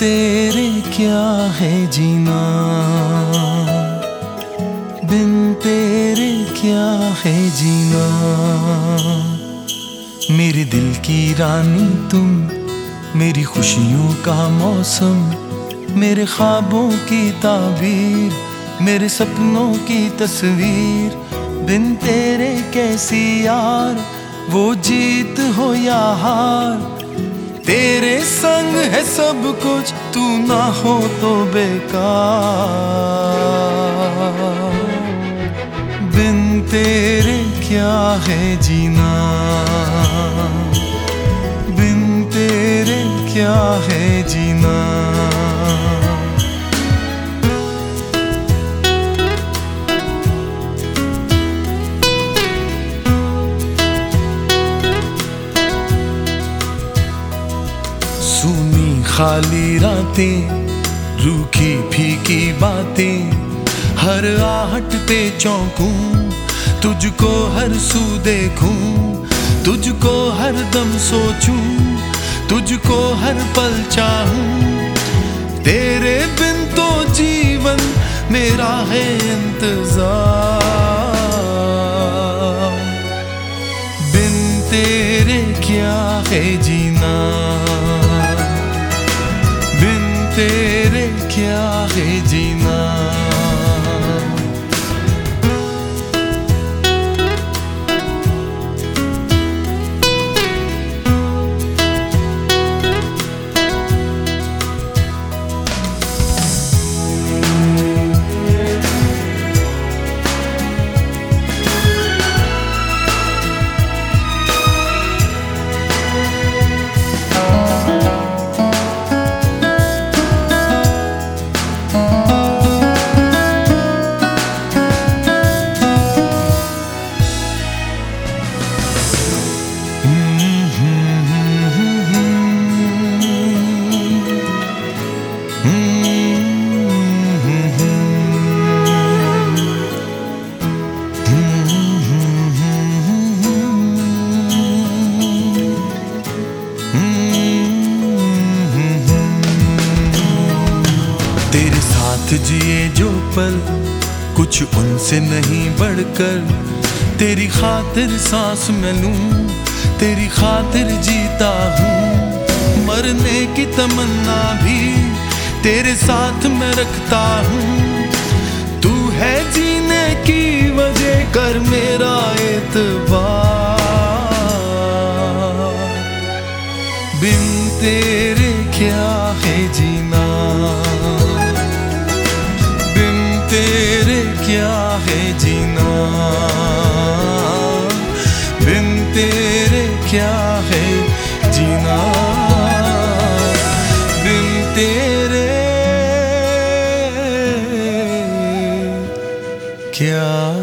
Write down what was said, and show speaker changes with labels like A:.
A: तेरे क्या है जीना? क्या है जीना? मेरे दिल की रानी तुम, मेरी खुशियों का मौसम, मेरे ख्वाबों की ताबीर, मेरे सपनों की तस्वीर। बिन तेरे कैसी यार, वो जीत हो या हार। तेरे संग है सब कुछ, तू ना हो तो बेकार। है जीना। बिन तेरे क्या है जीना? सुनी खाली रातें, रूखी फीकी बातें, हर आहट पे चौंकूं तुझको हर सू देखूँ तुझको हर दम सोचूं, तुझको हर पल चाहूँ। तेरे बिन तो जीवन मेरा है इंतज़ार। बिन तेरे क्या है जीना? बिन तेरे क्या है जीना? तेरे साथ जिए जो पल, कुछ उनसे नहीं बढ़कर। तेरी खातिर सांस मैं लूँ, तेरी खातिर जीता हूँ। मरने की तमन्ना भी तेरे साथ मैं रखता हूँ। तू है जीने की वजह, कर मेरा एतबार। तेरे क्या है जीना? बिन तेरे क्या